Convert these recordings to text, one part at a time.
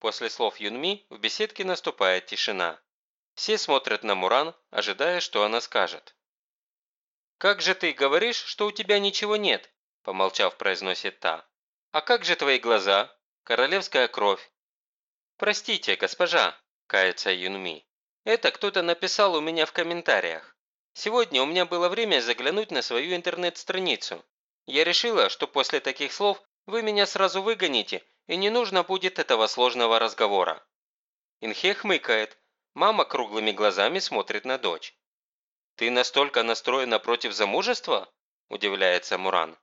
После слов Юнми в беседке наступает тишина. Все смотрят на Муран, ожидая, что она скажет. «Как же ты говоришь, что у тебя ничего нет?» – помолчав, произносит та. «А как же твои глаза? Королевская кровь?» «Простите, госпожа», – кается Юнми. «Это кто-то написал у меня в комментариях. Сегодня у меня было время заглянуть на свою интернет-страницу. Я решила, что после таких слов вы меня сразу выгоните, и не нужно будет этого сложного разговора». Инхе хмыкает. Мама круглыми глазами смотрит на дочь. «Ты настолько настроена против замужества?» – удивляется Муран.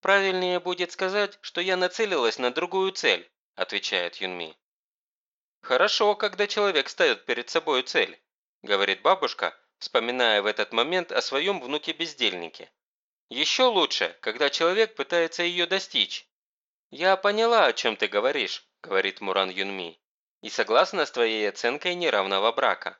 «Правильнее будет сказать, что я нацелилась на другую цель», – отвечает Юнми. «Хорошо, когда человек ставит перед собой цель», – говорит бабушка, вспоминая в этот момент о своем внуке-бездельнике. «Еще лучше, когда человек пытается ее достичь». «Я поняла, о чем ты говоришь», – говорит Муран Юнми, «и согласна с твоей оценкой неравного брака.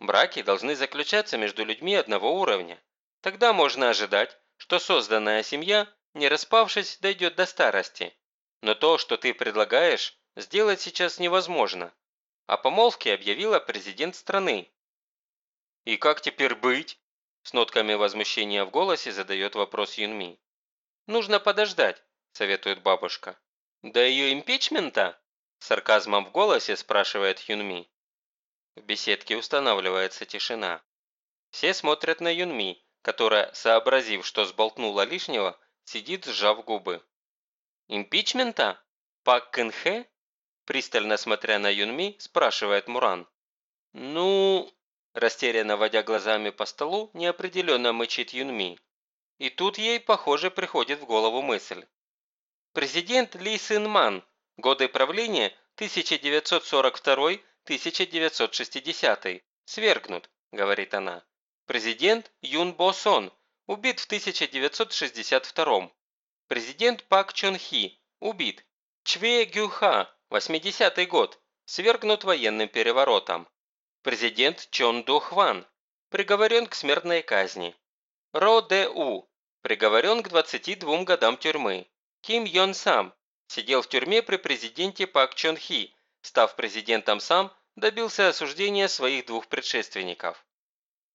Браки должны заключаться между людьми одного уровня. Тогда можно ожидать, что созданная семья, не распавшись, дойдет до старости. Но то, что ты предлагаешь, сделать сейчас невозможно. О помолвке объявила президент страны. «И как теперь быть?» С нотками возмущения в голосе задает вопрос Юнми. «Нужно подождать», – советует бабушка. «До ее импичмента?» – сарказмом в голосе спрашивает Юнми. В беседке устанавливается тишина. Все смотрят на Юнми, которая, сообразив, что сболтнула лишнего, сидит, сжав губы. «Импичмента? Пак Кэнхэ?» Пристально смотря на Юнми, спрашивает Муран. «Ну...» Растерянно водя глазами по столу, неопределенно мычит Юнми. И тут ей, похоже, приходит в голову мысль. Президент Ли Сын Ман. Годы правления 1942 1960 свергнут, говорит она. Президент Юн Бо Сон убит в 1962 Президент Пак Чон Хи убит. Чве Гюха, 80-й год, свергнут военным переворотом. Президент Чон Ду Хван приговорен к смертной казни. Ро Де У приговорен к 22 годам тюрьмы. Ким Йон Сам сидел в тюрьме при президенте Пак Чон Хи став президентом сам, добился осуждения своих двух предшественников.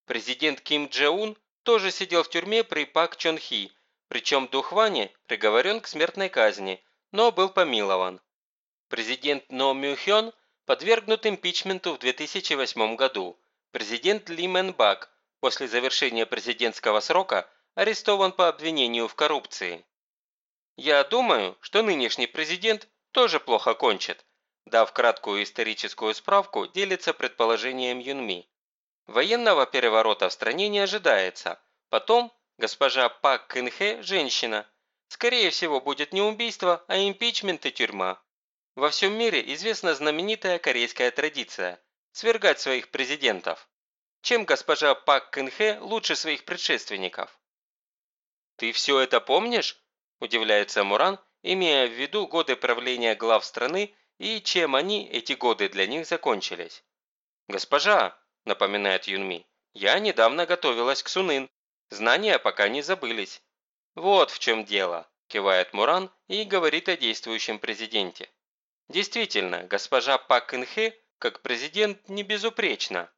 Президент Ким Дже-ун тоже сидел в тюрьме при Пак Чон Хи, причем Духване приговорен к смертной казни, но был помилован. Президент Но Мю Хён подвергнут импичменту в 2008 году. Президент Ли Мэн Бак после завершения президентского срока арестован по обвинению в коррупции. Я думаю, что нынешний президент тоже плохо кончит, Дав краткую историческую справку, делится предположением Юнми. Военного переворота в стране не ожидается. Потом госпожа Пак Кынхэ – женщина. Скорее всего, будет не убийство, а импичмент и тюрьма. Во всем мире известна знаменитая корейская традиция – свергать своих президентов. Чем госпожа Пак Кынхэ лучше своих предшественников? «Ты все это помнишь?» – удивляется Муран, имея в виду годы правления глав страны и чем они, эти годы, для них закончились. «Госпожа», – напоминает Юнми, – «я недавно готовилась к Сунын. Знания пока не забылись». «Вот в чем дело», – кивает Муран и говорит о действующем президенте. «Действительно, госпожа Пак Кынхе, как президент, не безупречна».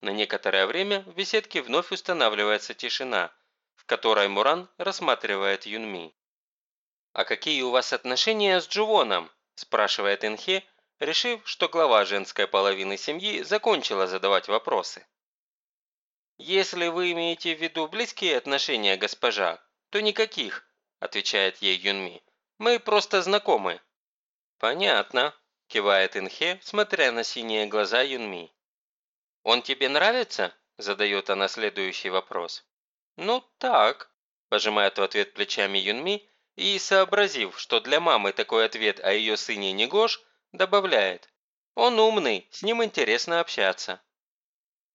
На некоторое время в беседке вновь устанавливается тишина, в которой Муран рассматривает Юнми. «А какие у вас отношения с Джувоном?» спрашивает Инхе, решив, что глава женской половины семьи закончила задавать вопросы. «Если вы имеете в виду близкие отношения, госпожа, то никаких», отвечает ей Юнми. «Мы просто знакомы». «Понятно», – кивает Инхе, смотря на синие глаза Юнми. «Он тебе нравится?» – задает она следующий вопрос. «Ну так», – пожимает в ответ плечами Юнми и, сообразив, что для мамы такой ответ о ее сыне не Гош, добавляет «Он умный, с ним интересно общаться».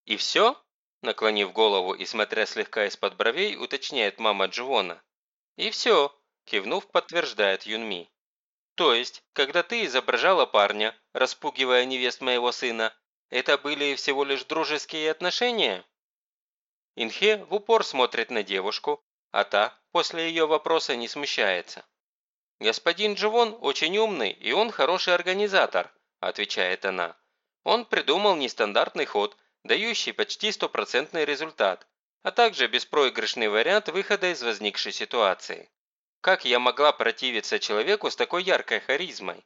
«И все?» – наклонив голову и смотря слегка из-под бровей, уточняет мама Дживона. «И все», – кивнув, подтверждает Юнми. «То есть, когда ты изображала парня, распугивая невест моего сына, это были всего лишь дружеские отношения?» Инхе в упор смотрит на девушку, а та после ее вопроса не смущается. «Господин Дживон очень умный, и он хороший организатор», – отвечает она. «Он придумал нестандартный ход, дающий почти стопроцентный результат, а также беспроигрышный вариант выхода из возникшей ситуации. Как я могла противиться человеку с такой яркой харизмой?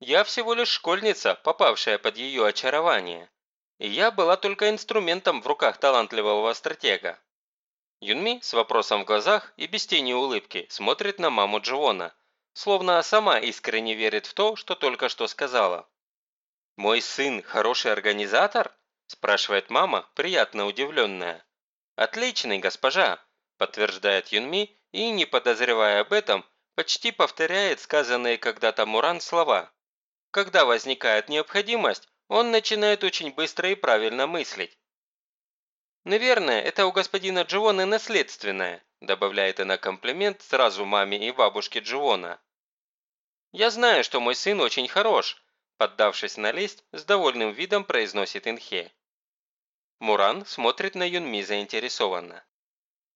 Я всего лишь школьница, попавшая под ее очарование. И я была только инструментом в руках талантливого стратега. Юнми с вопросом в глазах и без тени улыбки смотрит на маму Дживона, словно сама искренне верит в то, что только что сказала. «Мой сын хороший организатор?» – спрашивает мама, приятно удивленная. «Отличный, госпожа!» – подтверждает Юнми и, не подозревая об этом, почти повторяет сказанные когда-то Муран слова. Когда возникает необходимость, он начинает очень быстро и правильно мыслить. «Наверное, это у господина Дживона наследственное», добавляет она комплимент сразу маме и бабушке Дживона. «Я знаю, что мой сын очень хорош», поддавшись на лесть, с довольным видом произносит Инхе. Муран смотрит на Юнми заинтересованно.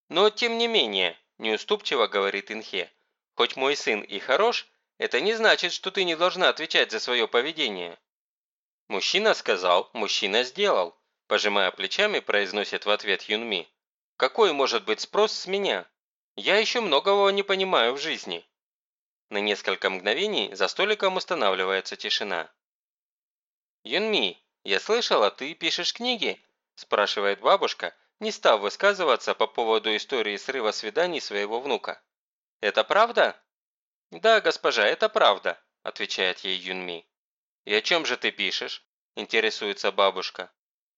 «Но тем не менее», – неуступчиво говорит Инхе, – «хоть мой сын и хорош, это не значит, что ты не должна отвечать за свое поведение». «Мужчина сказал, мужчина сделал», – пожимая плечами, произносит в ответ Юнми. «Какой может быть спрос с меня? Я еще многого не понимаю в жизни». На несколько мгновений за столиком устанавливается тишина. «Юнми, я слышала, ты пишешь книги?» спрашивает бабушка, не став высказываться по поводу истории срыва свиданий своего внука. «Это правда?» «Да, госпожа, это правда», – отвечает ей Юнми. «И о чем же ты пишешь?» – интересуется бабушка.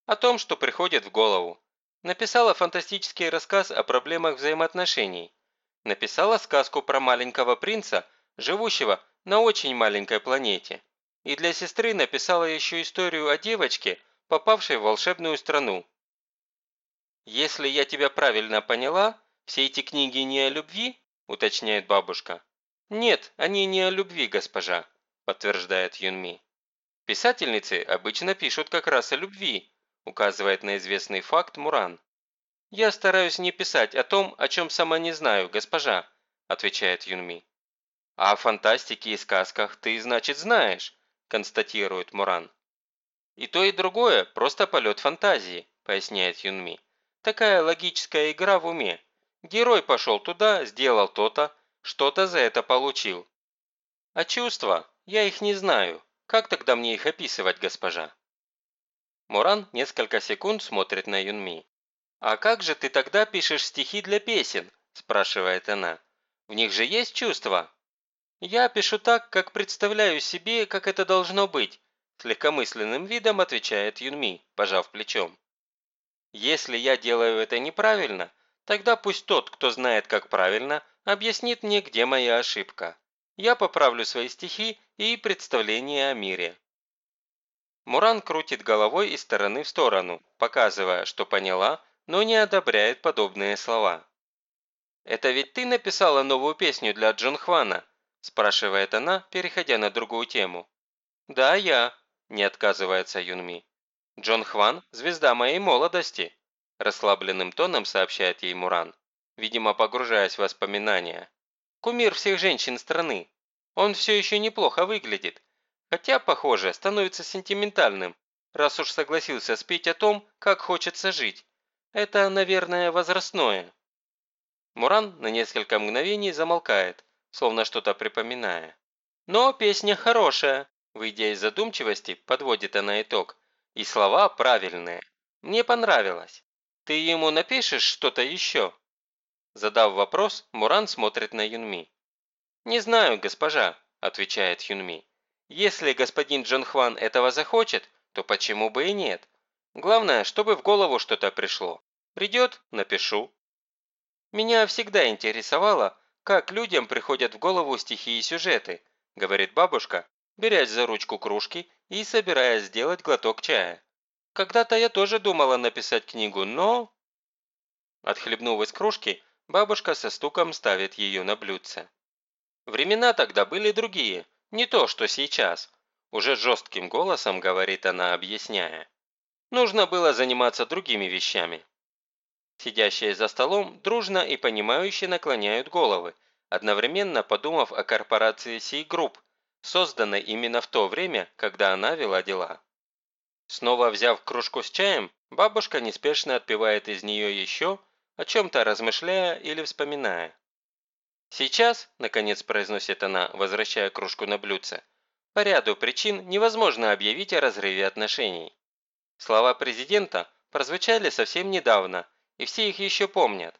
«О том, что приходит в голову. Написала фантастический рассказ о проблемах взаимоотношений. Написала сказку про маленького принца, живущего на очень маленькой планете. И для сестры написала еще историю о девочке, попавшей в волшебную страну. «Если я тебя правильно поняла, все эти книги не о любви?» – уточняет бабушка. «Нет, они не о любви, госпожа», – подтверждает Юнми. «Писательницы обычно пишут как раз о любви», – указывает на известный факт Муран. «Я стараюсь не писать о том, о чем сама не знаю, госпожа», – отвечает Юнми. «А о фантастике и сказках ты, значит, знаешь», – констатирует Муран. «И то, и другое – просто полет фантазии», – поясняет Юнми. «Такая логическая игра в уме. Герой пошел туда, сделал то-то, что-то за это получил. А чувства? Я их не знаю. Как тогда мне их описывать, госпожа?» Муран несколько секунд смотрит на Юнми. «А как же ты тогда пишешь стихи для песен?» – спрашивает она. «В них же есть чувства?» «Я пишу так, как представляю себе, как это должно быть, с легкомысленным видом отвечает Юнми, пожав плечом. Если я делаю это неправильно, тогда пусть тот, кто знает, как правильно, объяснит мне, где моя ошибка. Я поправлю свои стихи и представление о мире. Муран крутит головой из стороны в сторону, показывая, что поняла, но не одобряет подобные слова. «Это ведь ты написала новую песню для Джон Хвана?» – спрашивает она, переходя на другую тему. «Да, я», не отказывается Юнми. «Джон Хван – звезда моей молодости», – расслабленным тоном сообщает ей Муран, видимо, погружаясь в воспоминания. «Кумир всех женщин страны. Он все еще неплохо выглядит, хотя, похоже, становится сентиментальным, раз уж согласился спеть о том, как хочется жить. Это, наверное, возрастное». Муран на несколько мгновений замолкает, словно что-то припоминая. «Но песня хорошая», Выйдя из задумчивости, подводит она итог. И слова правильные. Мне понравилось. Ты ему напишешь что-то еще? Задав вопрос, Муран смотрит на Юнми. «Не знаю, госпожа», – отвечает Юнми. «Если господин Джон Хван этого захочет, то почему бы и нет? Главное, чтобы в голову что-то пришло. Придет – напишу». «Меня всегда интересовало, как людям приходят в голову стихи и сюжеты», – говорит бабушка, берясь за ручку кружки и собираясь сделать глоток чая. Когда-то я тоже думала написать книгу, но... Отхлебнув из кружки, бабушка со стуком ставит ее на блюдце. Времена тогда были другие, не то, что сейчас. Уже жестким голосом говорит она, объясняя. Нужно было заниматься другими вещами. Сидящие за столом дружно и понимающе наклоняют головы, одновременно подумав о корпорации C-Group, созданной именно в то время, когда она вела дела. Снова взяв кружку с чаем, бабушка неспешно отпивает из нее еще, о чем-то размышляя или вспоминая. «Сейчас», – наконец произносит она, возвращая кружку на блюдце, по ряду причин невозможно объявить о разрыве отношений. Слова президента прозвучали совсем недавно, и все их еще помнят.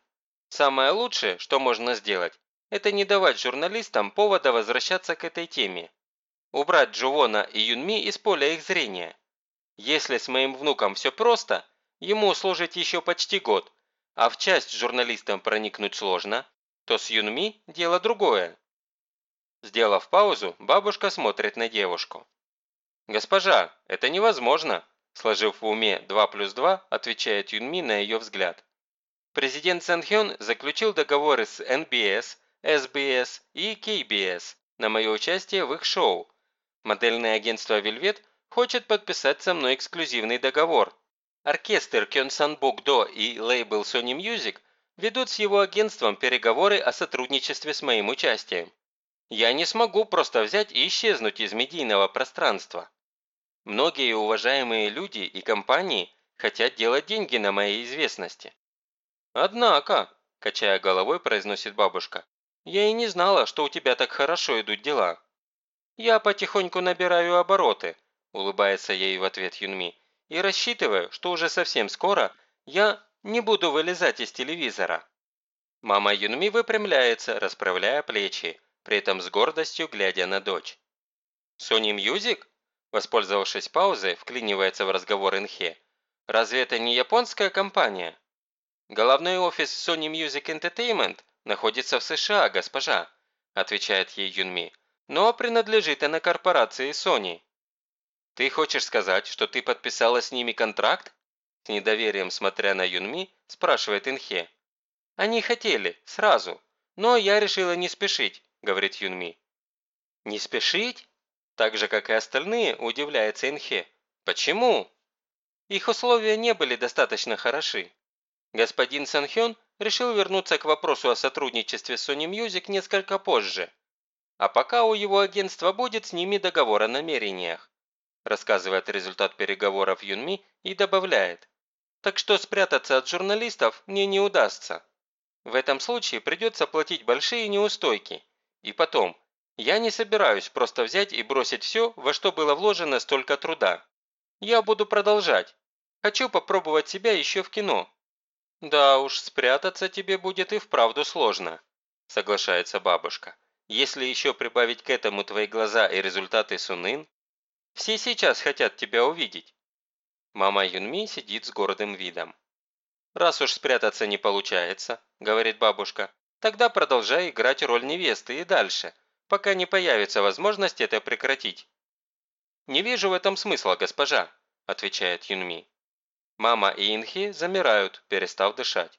Самое лучшее, что можно сделать, это не давать журналистам повода возвращаться к этой теме. Убрать Джувона и Юнми из поля их зрения. Если с моим внуком все просто, ему служить еще почти год, а в часть журналистам проникнуть сложно, то с Юнми дело другое. Сделав паузу, бабушка смотрит на девушку. «Госпожа, это невозможно», сложив в уме 2 плюс 2, отвечает Юнми на ее взгляд. Президент Сэн Хён заключил договоры с NBS, SBS и KBS на мое участие в их шоу. Модельное агентство «Вельвет» хочет подписать со мной эксклюзивный договор. Оркестр Кёнсан Букдо и лейбл Sony Music ведут с его агентством переговоры о сотрудничестве с моим участием. Я не смогу просто взять и исчезнуть из медийного пространства. Многие уважаемые люди и компании хотят делать деньги на моей известности. Однако, качая головой, произносит бабушка, я и не знала, что у тебя так хорошо идут дела. Я потихоньку набираю обороты, улыбается ей в ответ Юнми, и рассчитываю, что уже совсем скоро я не буду вылезать из телевизора. Мама Юнми выпрямляется, расправляя плечи, при этом с гордостью глядя на дочь. «Sony Music?» Воспользовавшись паузой, вклинивается в разговор Инхе. «Разве это не японская компания?» «Головной офис Sony Music Entertainment находится в США, госпожа», отвечает ей Юнми. «Но принадлежит она корпорации Sony». «Ты хочешь сказать, что ты подписала с ними контракт?» С недоверием смотря на Юнми, спрашивает Инхе. «Они хотели, сразу, но я решила не спешить. – говорит Юнми. «Не спешить?» Так же, как и остальные, удивляется Инхе. «Почему?» Их условия не были достаточно хороши. Господин Санхён решил вернуться к вопросу о сотрудничестве с Sony Music несколько позже. А пока у его агентства будет с ними договор о намерениях. Рассказывает результат переговоров Юнми и добавляет. Так что спрятаться от журналистов мне не удастся. В этом случае придется платить большие неустойки, и потом, я не собираюсь просто взять и бросить все, во что было вложено столько труда. Я буду продолжать. Хочу попробовать себя еще в кино. Да уж, спрятаться тебе будет и вправду сложно, соглашается бабушка. Если еще прибавить к этому твои глаза и результаты Сунын, все сейчас хотят тебя увидеть. Мама Юнми сидит с гордым видом. «Раз уж спрятаться не получается», – говорит бабушка, Тогда продолжай играть роль невесты и дальше, пока не появится возможность это прекратить». «Не вижу в этом смысла, госпожа», – отвечает Юнми. Мама и Инхи замирают, перестав дышать.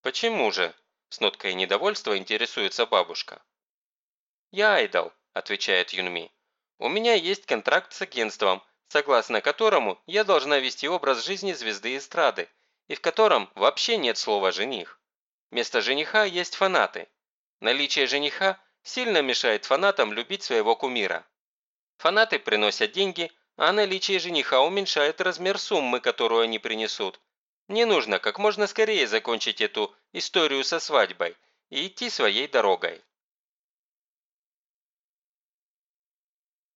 «Почему же?» – с ноткой недовольства интересуется бабушка. «Я айдол», – отвечает Юнми. «У меня есть контракт с агентством, согласно которому я должна вести образ жизни звезды эстрады, и в котором вообще нет слова «жених». Вместо жениха есть фанаты. Наличие жениха сильно мешает фанатам любить своего кумира. Фанаты приносят деньги, а наличие жениха уменьшает размер суммы, которую они принесут. Мне нужно как можно скорее закончить эту историю со свадьбой и идти своей дорогой.